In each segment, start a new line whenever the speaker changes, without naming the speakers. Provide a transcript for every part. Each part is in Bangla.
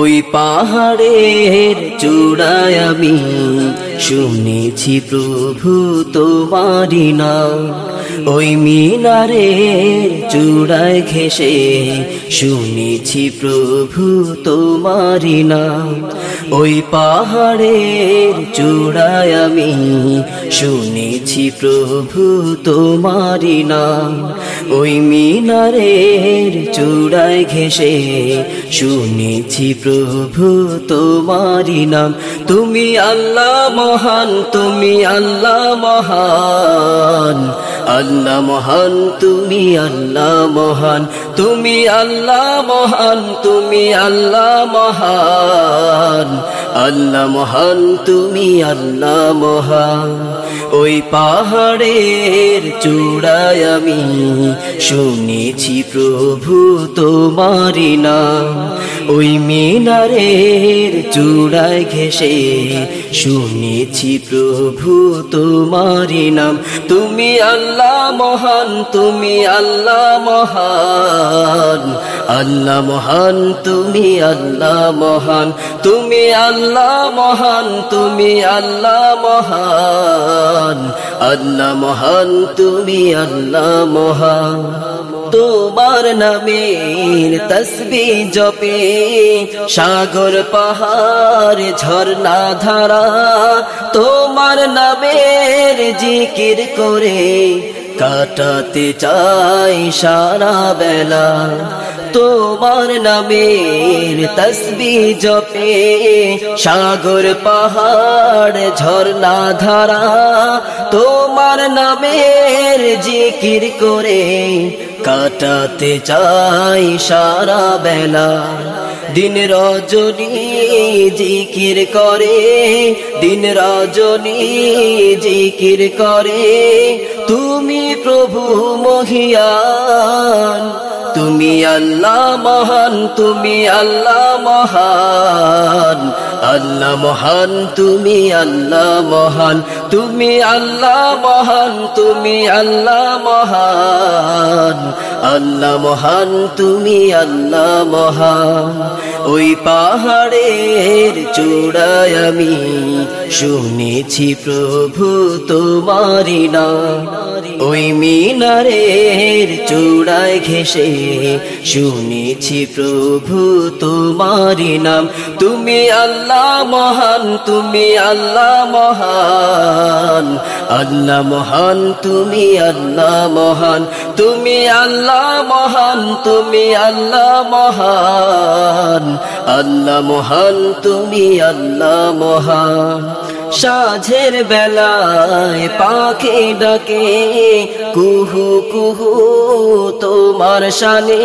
ওই পাহাড়ের চূড়ায় আমি শুনেছি প্রভু তোমারি নাম। ওই মিনারের চূড়ায় ঘেসে শুনেছি প্রভু তোমারি নাম। ওই পাহাড়ের চূড়ায় আমি শুনেছি প্রভু তোমারি নাম। ওই মিনারের চূড়ায় ঘেসে শুনেছি প্রভু তোমারি নাম। তুমি আল্লাহ মহান, তুমি আল্লাহ মহান। আল্লাহ মহান তুমি আল্লাহ মহান তুমি আল্লাহ মহান তুমি আল্লাহ মহান। আল্লাহ মহান, তুমি আল্লাহ মহান। ওই পাহাড়ের চূড়ায় আমি শুনেছি প্রভু তোমারি নাম। ওই মিনারের চূড়ায় ঘেসে শুনেছি প্রভু তোমারি নাম। তুমি আল্লাহ মহান, তুমি আল্লাহ মহান। আল্লাহ মহান, তুমি আল্লাহ মহান। তুমি আল্লাহ মহান, তুমি আল্লাহ মহান। আল্লাহ মহান, তুমি আল্লাহ মহান। তোমার নামের তসবি জপে সাগর পাহাড় ঝর্ণা ধারা, তোমার নামের জিকির করে কাটাতে চাই সারা বেলা। তোমার নামের তসবি জপে। সাগর পাহাড়, ঝর্ণা ধারা, তোমার নামের জিকির করে কাটাতে চাই সারা বেলা। দিন রজনী জিকির করে, দিন রজনী জিকির করে। তুমি প্রভু মহিয়ান তুমি আল্লাহ মহান, তুমি আল্লাহ মহান। আল্লাহ মহান, তুমি আল্লাহ মহান, তুমি আল্লাহ মহান, তুমি আল্লাহ মহান। আল্লাহ মহান, তুমি আল্লাহ মহান। ওই পাহাড়ের চূড়ায় আমি শুনেছি প্রভু তোমারি নাম। ওই মিনারের চূড়ায় ঘেসে শুনেছি প্রভু তোমারি নাম। তুমি আল্লাহ মহান, তুমি আল্লাহ মহান। আল্লাহ মহান, তুমি আল্লাহ মহান। তুমি আল্লাহ মহান, তুমি আল্লাহ মহান। আল্লাহ মহান, তুমি আল্লাহ মহান। সাঝের বেলায় পাখি ডাকে, কুহু কুহু তোমার শানে,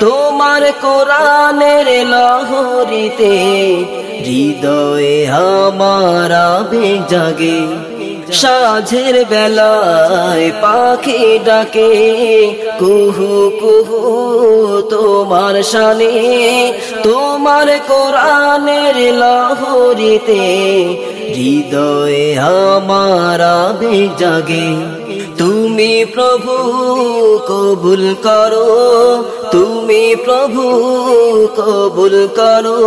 তোমার কোরআনের লহরিতে, হৃদয়ে আমার আবেগ জাগে। সাঝের বেলায় পাখি ডাকে, কুহু কুহু, তোমার শানে, তোমার কোরআনের লাহরিতে, হৃদয়ে আমার আবেগ জাগে। তুমি প্রভু, কবুল করো, তুমি প্রভু, কবুল করো।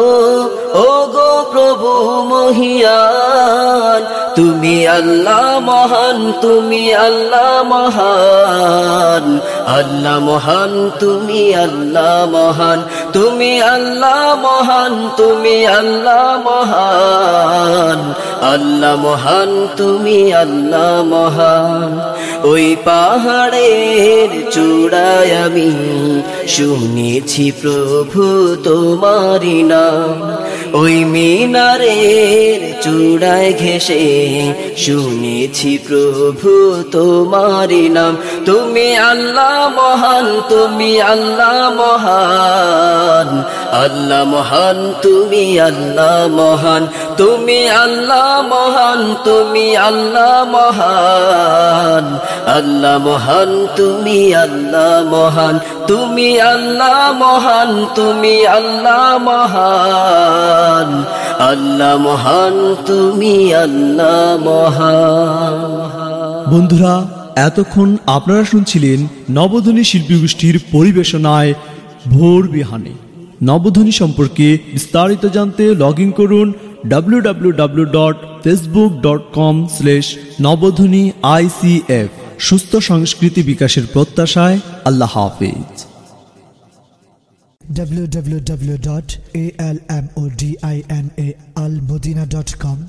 ও গো প্রভু মহিয়ান তুমি আল্লাহ মহান, তুমি আল্লাহ মহান। আল্লাহ মহান, তুমি আল্লাহ মহান। তুমি আল্লাহ মহান, তুমি আল্লাহ মহান। আল্লাহ মহান, তুমি আল্লাহ মহান। ওই পাহাড়ের চূড়ায় আমি শুনেছি প্রভু তোমারি নাম। ওই মিনারের চূড়ায় ঘেসে শুনেছি প্রভু তোমারি নাম। তুমি আল্লাহ মহান তুমি আল্লাহ মহান। আল্লাহ মহান, তুমি আল্লাহ মহান, তুমি আল্লাহ মহান, তুমি আল্লাহ মহান। আল্লাহ মহান, তুমি আল্লাহ মহান, তুমি আল্লাহ মহান, তুমি আল্লাহ মহান। আল্লাহ মহান, তুমি আল্লাহ মহান।
বন্ধুরা, এতক্ষণ আপনারা শুনছিলেন নবধ্বনি শিল্পী গোষ্ঠীর পরিবেশনায় ভোর বিহানে। নবধ্বনি সম্পর্কে বিস্তারিত জানতে লগ ইন করুন W W W dot Facebook dot com slash Nabadhwani ICF সুস্থ সংস্কৃতি বিকাশের প্রত্যাশায় আল্লাহ হাফিজ।
www.almodinaalmodina.com